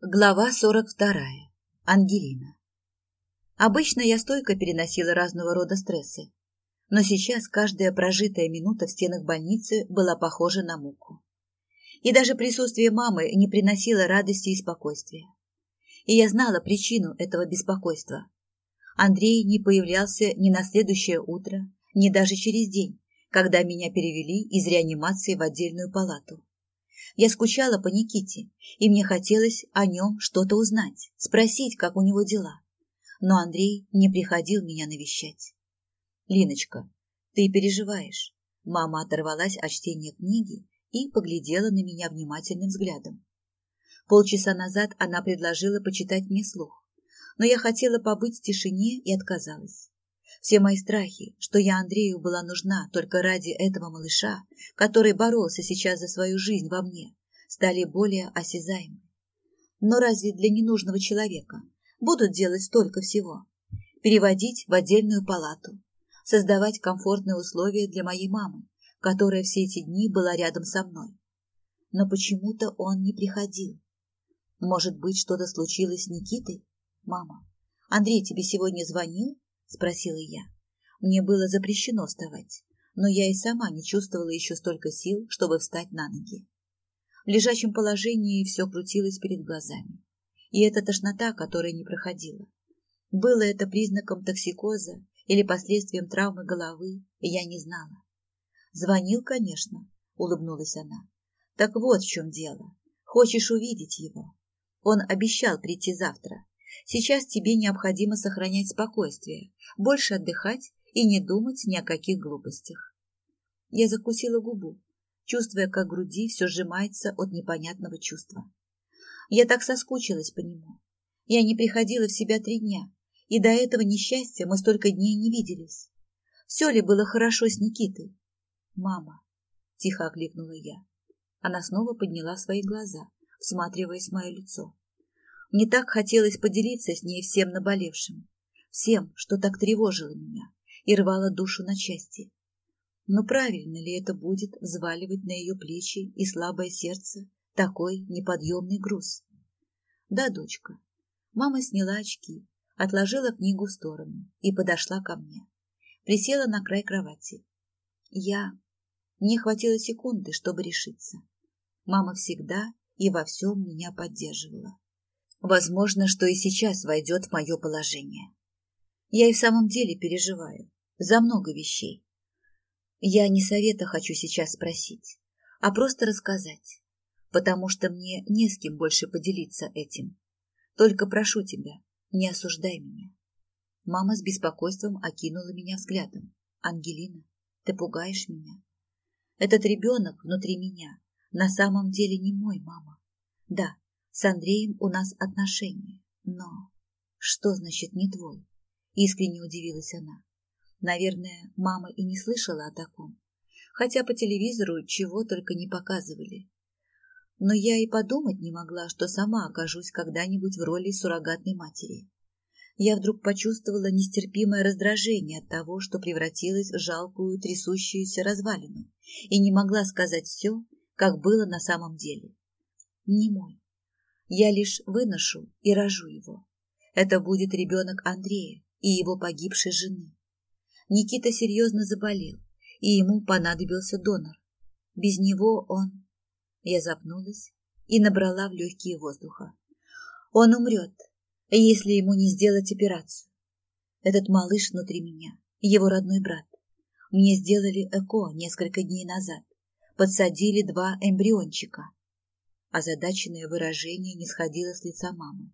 Глава 42. Ангелина. Обычно я стойко переносила разного рода стрессы, но сейчас каждая прожитая минута в стенах больницы была похожа на муку. И даже присутствие мамы не приносило радости и спокойствия. И я знала причину этого беспокойства. Андрей не появлялся ни на следующее утро, ни даже через день, когда меня перевели из реанимации в отдельную палату. Я скучала по Никите, и мне хотелось о нем что-то узнать, спросить, как у него дела. Но Андрей не приходил меня навещать. «Линочка, ты переживаешь». Мама оторвалась от чтения книги и поглядела на меня внимательным взглядом. Полчаса назад она предложила почитать мне слух, но я хотела побыть в тишине и отказалась. Все мои страхи, что я Андрею была нужна только ради этого малыша, который боролся сейчас за свою жизнь во мне, стали более осязаемы. Но разве для ненужного человека будут делать столько всего? Переводить в отдельную палату, создавать комфортные условия для моей мамы, которая все эти дни была рядом со мной. Но почему-то он не приходил. Может быть, что-то случилось с Никитой? Мама, Андрей тебе сегодня звонил? Спросила я. Мне было запрещено вставать, но я и сама не чувствовала еще столько сил, чтобы встать на ноги. В лежачем положении все крутилось перед глазами. И эта тошнота, которая не проходила. Было это признаком токсикоза или последствием травмы головы, я не знала. Звонил, конечно, улыбнулась она. Так вот в чем дело. Хочешь увидеть его? Он обещал прийти завтра. Сейчас тебе необходимо сохранять спокойствие, больше отдыхать и не думать ни о каких глупостях. Я закусила губу, чувствуя, как груди все сжимается от непонятного чувства. Я так соскучилась по нему. Я не приходила в себя три дня, и до этого несчастья мы столько дней не виделись. Все ли было хорошо с Никитой? «Мама!» — тихо окликнула я. Она снова подняла свои глаза, всматриваясь в мое лицо. Мне так хотелось поделиться с ней всем наболевшим, всем, что так тревожило меня и рвало душу на части. Но правильно ли это будет взваливать на ее плечи и слабое сердце такой неподъемный груз? Да, дочка. Мама сняла очки, отложила книгу в сторону и подошла ко мне. Присела на край кровати. Я... Мне хватило секунды, чтобы решиться. Мама всегда и во всем меня поддерживала. Возможно, что и сейчас войдет в мое положение. Я и в самом деле переживаю за много вещей. Я не совета хочу сейчас спросить, а просто рассказать, потому что мне не с кем больше поделиться этим. Только прошу тебя, не осуждай меня. Мама с беспокойством окинула меня взглядом. Ангелина, ты пугаешь меня. Этот ребенок внутри меня на самом деле не мой, мама. Да, с Андреем у нас отношения, но... Что значит не твой? Искренне удивилась она. Наверное, мама и не слышала о таком. Хотя по телевизору чего только не показывали. Но я и подумать не могла, что сама окажусь когда-нибудь в роли суррогатной матери. Я вдруг почувствовала нестерпимое раздражение от того, что превратилась в жалкую трясущуюся развалину и не могла сказать все, как было на самом деле. Не мой, я лишь выношу и рожу его. Это будет ребенок Андрея и его погибшей жены. Никита серьезно заболел, и ему понадобился донор. Без него он... Я запнулась и набрала в легкие воздуха. Он умрет, если ему не сделать операцию. Этот малыш внутри меня, его родной брат. Мне сделали ЭКО несколько дней назад. Подсадили два эмбриончика. Озадаченное выражение не сходило с лица мамы,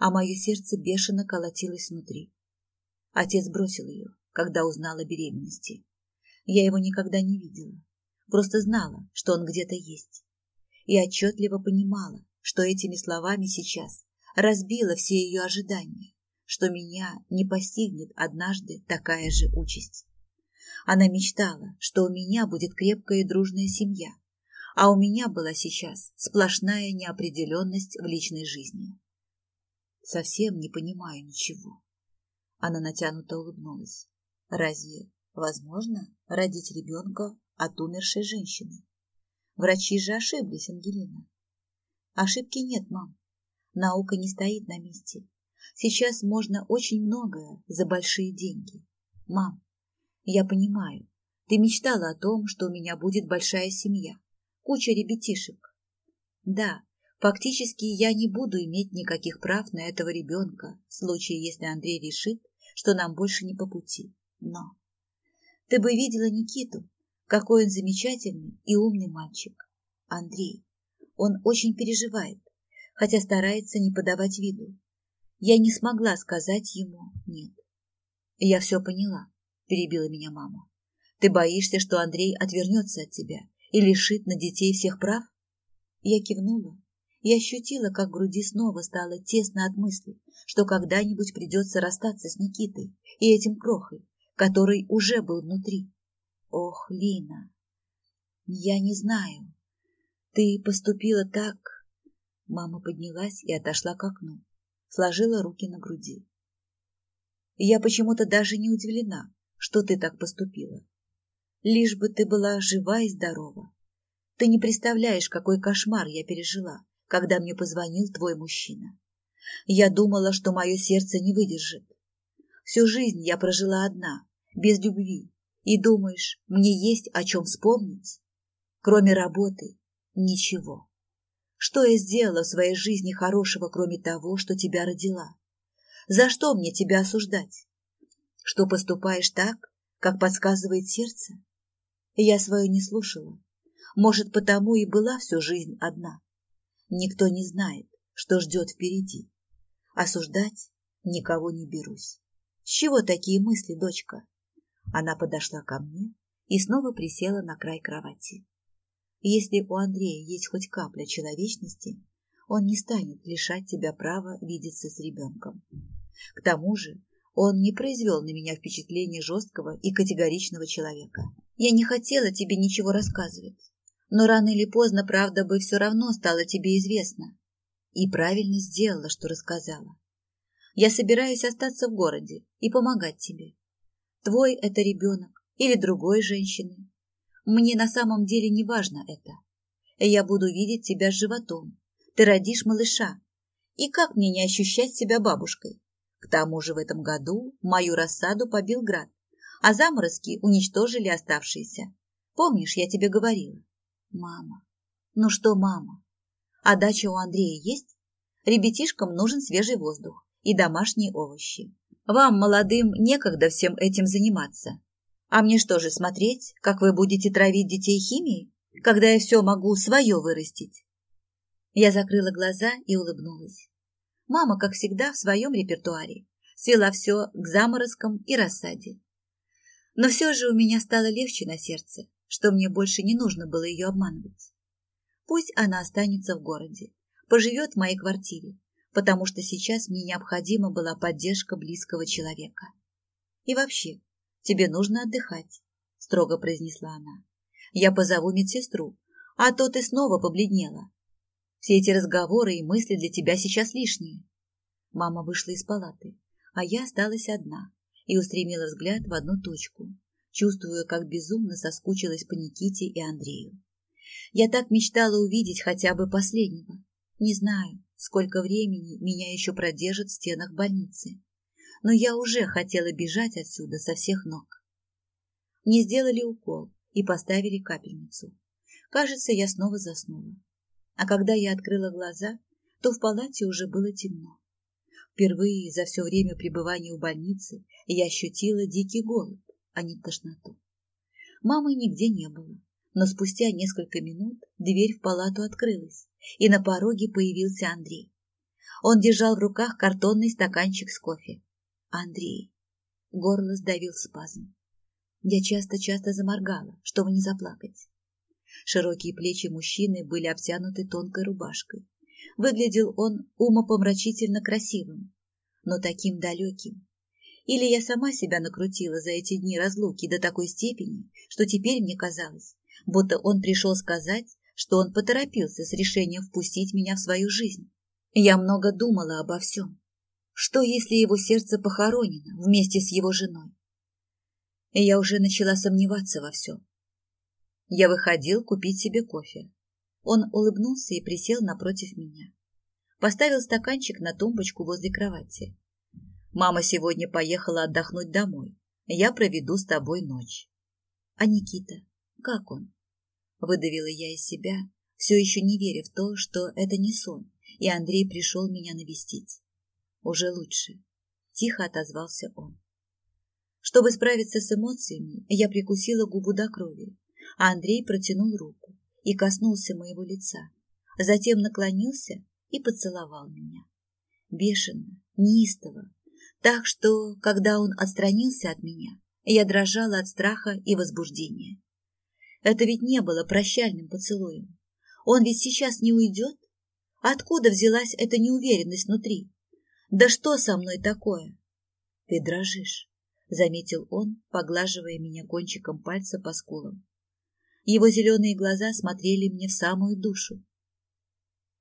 а мое сердце бешено колотилось внутри. Отец бросил ее, когда узнал о беременности. Я его никогда не видела, просто знала, что он где-то есть. И отчетливо понимала, что этими словами сейчас разбила все ее ожидания, что меня не постигнет однажды такая же участь. Она мечтала, что у меня будет крепкая и дружная семья, а у меня была сейчас сплошная неопределенность в личной жизни. Совсем не понимаю ничего. Она натянуто улыбнулась. Разве возможно родить ребенка от умершей женщины? Врачи же ошиблись, Ангелина. Ошибки нет, мам. Наука не стоит на месте. Сейчас можно очень многое за большие деньги. Мам, я понимаю, ты мечтала о том, что у меня будет большая семья, куча ребятишек. Да, фактически я не буду иметь никаких прав на этого ребенка в случае, если Андрей решит, что нам больше не по пути. Но ты бы видела Никиту, какой он замечательный и умный мальчик. Андрей, он очень переживает, хотя старается не подавать виду. Я не смогла сказать ему «нет». «Я все поняла», — перебила меня мама. «Ты боишься, что Андрей отвернется от тебя и лишит на детей всех прав?» Я кивнула и ощутила, как в груди снова стало тесно от мысли, что когда-нибудь придется расстаться с Никитой и этим крохой, который уже был внутри. Ох, Лина, я не знаю. Ты поступила так... Мама поднялась и отошла к окну сложила руки на груди. Я почему-то даже не удивлена, что ты так поступила. Лишь бы ты была жива и здорова. Ты не представляешь, какой кошмар я пережила, когда мне позвонил твой мужчина. Я думала, что мое сердце не выдержит. Всю жизнь я прожила одна, без любви. И думаешь, мне есть о чем вспомнить? Кроме работы, ничего. Что я сделала в своей жизни хорошего, кроме того, что тебя родила? За что мне тебя осуждать? Что поступаешь так, как подсказывает сердце? Я свою не слушала. Может, потому и была всю жизнь одна. Никто не знает, что ждет впереди. Осуждать никого не берусь. С чего такие мысли, дочка? Она подошла ко мне и снова присела на край кровати. Если у Андрея есть хоть капля человечности, он не станет лишать тебя права видеться с ребенком. К тому же он не произвел на меня впечатление жесткого и категоричного человека. Я не хотела тебе ничего рассказывать, но рано или поздно правда бы все равно стала тебе известна. И правильно сделала, что рассказала. Я собираюсь остаться в городе и помогать тебе. Твой это ребенок или другой женщины. Мне на самом деле не важно это. Я буду видеть тебя с животом. Ты родишь малыша. И как мне не ощущать себя бабушкой? К тому же в этом году мою рассаду побил град, а заморозки уничтожили оставшиеся. Помнишь, я тебе говорила? Мама. Ну что, мама? А дача у Андрея есть? Ребятишкам нужен свежий воздух и домашние овощи. Вам, молодым, некогда всем этим заниматься. А мне что же смотреть, как вы будете травить детей химией, когда я все могу свое вырастить? Я закрыла глаза и улыбнулась. Мама, как всегда, в своем репертуаре свела все к заморозкам и рассаде. Но все же у меня стало легче на сердце, что мне больше не нужно было ее обманывать. Пусть она останется в городе, поживет в моей квартире, потому что сейчас мне необходима была поддержка близкого человека. И вообще, Тебе нужно отдыхать, строго произнесла она. Я позову медсестру, а то ты снова побледнела. Все эти разговоры и мысли для тебя сейчас лишние. Мама вышла из палаты, а я осталась одна и устремила взгляд в одну точку, чувствуя, как безумно соскучилась по Никите и Андрею. Я так мечтала увидеть хотя бы последнего. Не знаю, сколько времени меня еще продержат в стенах больницы но я уже хотела бежать отсюда со всех ног. Мне сделали укол и поставили капельницу. Кажется, я снова заснула. А когда я открыла глаза, то в палате уже было темно. Впервые за все время пребывания в больнице я ощутила дикий голод, а не тошноту. Мамы нигде не было, но спустя несколько минут дверь в палату открылась, и на пороге появился Андрей. Он держал в руках картонный стаканчик с кофе. Андрей. Горло сдавил спазм. Я часто-часто заморгала, чтобы не заплакать. Широкие плечи мужчины были обтянуты тонкой рубашкой. Выглядел он умопомрачительно красивым, но таким далеким. Или я сама себя накрутила за эти дни разлуки до такой степени, что теперь мне казалось, будто он пришел сказать, что он поторопился с решением впустить меня в свою жизнь. Я много думала обо всем. Что, если его сердце похоронено вместе с его женой? Я уже начала сомневаться во всем. Я выходил купить себе кофе. Он улыбнулся и присел напротив меня. Поставил стаканчик на тумбочку возле кровати. Мама сегодня поехала отдохнуть домой. Я проведу с тобой ночь. А Никита, как он? Выдавила я из себя, все еще не веря в то, что это не сон, и Андрей пришел меня навестить. Уже лучше. Тихо отозвался он. Чтобы справиться с эмоциями, я прикусила губу до крови, а Андрей протянул руку и коснулся моего лица, затем наклонился и поцеловал меня. Бешено, неистово, так что, когда он отстранился от меня, я дрожала от страха и возбуждения. Это ведь не было прощальным поцелуем. Он ведь сейчас не уйдет? Откуда взялась эта неуверенность внутри? Да что со мной такое? Ты дрожишь, заметил он, поглаживая меня кончиком пальца по скулам. Его зеленые глаза смотрели мне в самую душу.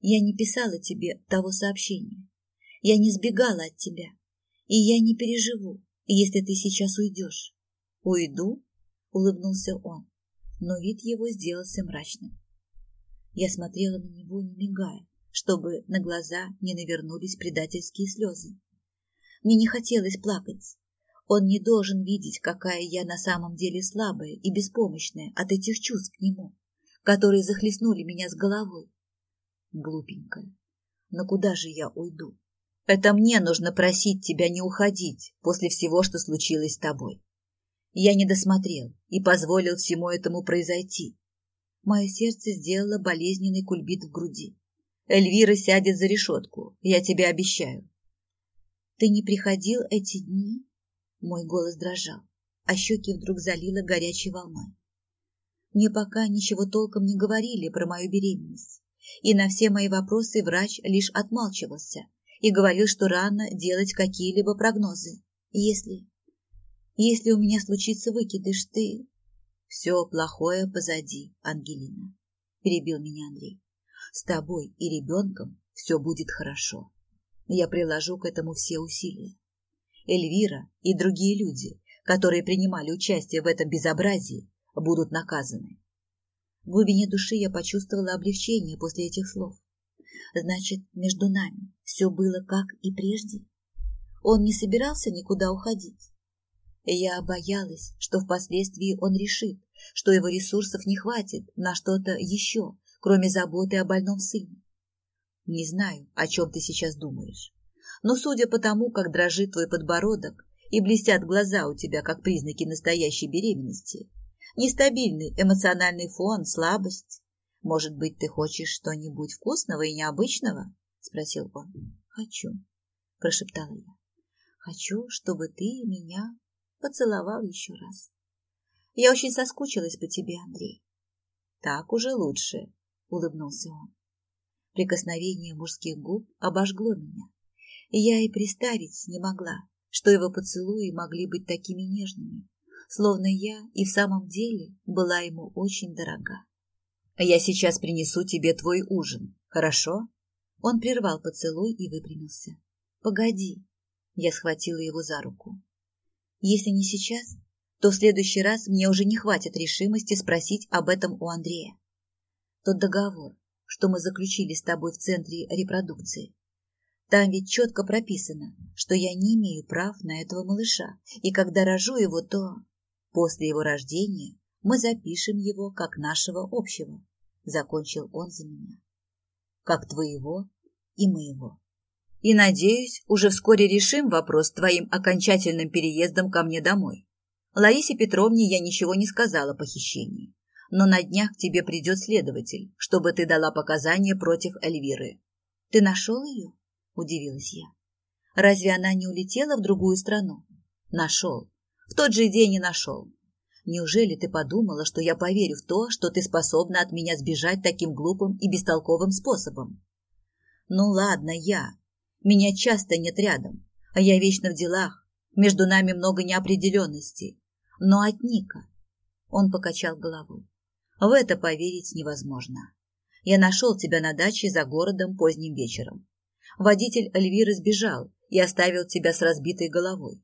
Я не писала тебе того сообщения. Я не сбегала от тебя. И я не переживу, если ты сейчас уйдешь. Уйду? Улыбнулся он, но вид его сделался мрачным. Я смотрела на него, не мигая, чтобы на глаза не навернулись предательские слезы. Мне не хотелось плакать. Он не должен видеть, какая я на самом деле слабая и беспомощная от этих чувств к нему, которые захлестнули меня с головой. Глупенькая, но куда же я уйду? Это мне нужно просить тебя не уходить после всего, что случилось с тобой. Я не досмотрел и позволил всему этому произойти. Мое сердце сделало болезненный кульбит в груди. Эльвира сядет за решетку, я тебе обещаю. Ты не приходил эти дни? Мой голос дрожал, а щеки вдруг залило горячей волной. Мне пока ничего толком не говорили про мою беременность, и на все мои вопросы врач лишь отмалчивался, и говорил, что рано делать какие-либо прогнозы. Если... Если у меня случится выкидыш, ты... Все плохое позади, Ангелина, перебил меня Андрей. С тобой и ребенком все будет хорошо. Я приложу к этому все усилия. Эльвира и другие люди, которые принимали участие в этом безобразии, будут наказаны. В глубине души я почувствовала облегчение после этих слов. Значит, между нами все было как и прежде. Он не собирался никуда уходить. Я боялась, что впоследствии он решит, что его ресурсов не хватит на что-то еще, кроме заботы о больном сыне. Не знаю, о чем ты сейчас думаешь, но судя по тому, как дрожит твой подбородок и блестят глаза у тебя как признаки настоящей беременности, нестабильный эмоциональный фон, слабость, может быть, ты хочешь что-нибудь вкусного и необычного? спросил он. Хочу, прошептала я. Хочу, чтобы ты меня поцеловал еще раз. Я очень соскучилась по тебе, Андрей. Так уже лучше, улыбнулся он. Прикосновение мужских губ обожгло меня, я и представить не могла, что его поцелуи могли быть такими нежными, словно я и в самом деле была ему очень дорога. Я сейчас принесу тебе твой ужин, хорошо? Он прервал поцелуй и выпрямился. Погоди. Я схватила его за руку. Если не сейчас, то в следующий раз мне уже не хватит решимости спросить об этом у Андрея. Тот договор, что мы заключили с тобой в центре репродукции, там ведь четко прописано, что я не имею прав на этого малыша, и когда рожу его, то после его рождения мы запишем его как нашего общего закончил он за меня. Как твоего и моего. И, надеюсь, уже вскоре решим вопрос с твоим окончательным переездом ко мне домой. Ларисе Петровне я ничего не сказала о похищении, но на днях к тебе придет следователь, чтобы ты дала показания против Эльвиры. Ты нашел ее? Удивилась я. Разве она не улетела в другую страну? Нашел. В тот же день и нашел. Неужели ты подумала, что я поверю в то, что ты способна от меня сбежать таким глупым и бестолковым способом? Ну ладно, я. Меня часто нет рядом, а я вечно в делах. Между нами много неопределенностей. Но от Ника... Он покачал головой. В это поверить невозможно. Я нашел тебя на даче за городом поздним вечером. Водитель Эльвиры сбежал и оставил тебя с разбитой головой.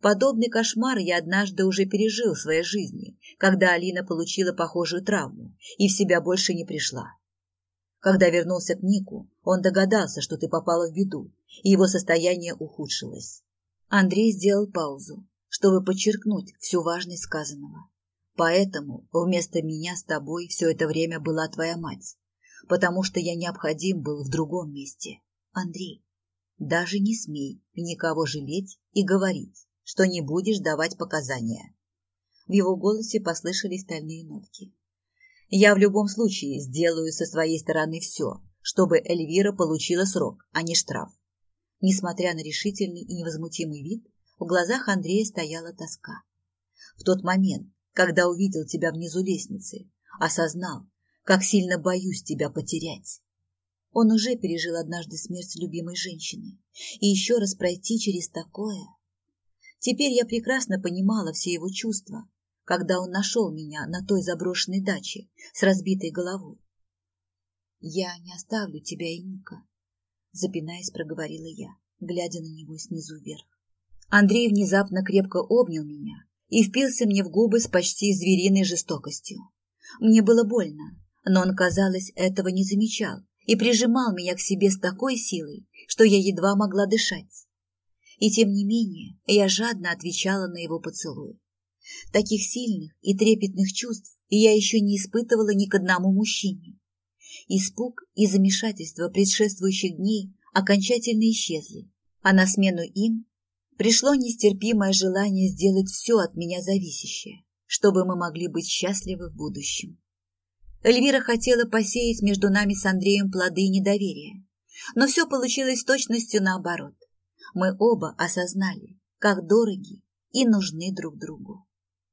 Подобный кошмар я однажды уже пережил в своей жизни, когда Алина получила похожую травму и в себя больше не пришла. Когда вернулся к Нику, он догадался, что ты попала в беду, и его состояние ухудшилось. Андрей сделал паузу, чтобы подчеркнуть всю важность сказанного. Поэтому вместо меня с тобой все это время была твоя мать, потому что я необходим был в другом месте. Андрей, даже не смей никого жалеть и говорить, что не будешь давать показания. В его голосе послышались стальные нотки. Я в любом случае сделаю со своей стороны все, чтобы Эльвира получила срок, а не штраф. Несмотря на решительный и невозмутимый вид, в глазах Андрея стояла тоска. В тот момент, когда увидел тебя внизу лестницы, осознал, как сильно боюсь тебя потерять. Он уже пережил однажды смерть любимой женщины, и еще раз пройти через такое. Теперь я прекрасно понимала все его чувства, когда он нашел меня на той заброшенной даче с разбитой головой. «Я не оставлю тебя и Ника», — запинаясь, проговорила я, глядя на него снизу вверх. Андрей внезапно крепко обнял меня и впился мне в губы с почти звериной жестокостью. Мне было больно, но он, казалось, этого не замечал и прижимал меня к себе с такой силой, что я едва могла дышать. И тем не менее я жадно отвечала на его поцелуй. Таких сильных и трепетных чувств я еще не испытывала ни к одному мужчине. Испуг и замешательство предшествующих дней окончательно исчезли, а на смену им пришло нестерпимое желание сделать все от меня зависящее, чтобы мы могли быть счастливы в будущем. Эльвира хотела посеять между нами с Андреем плоды недоверия, но все получилось точностью наоборот. Мы оба осознали, как дороги и нужны друг другу.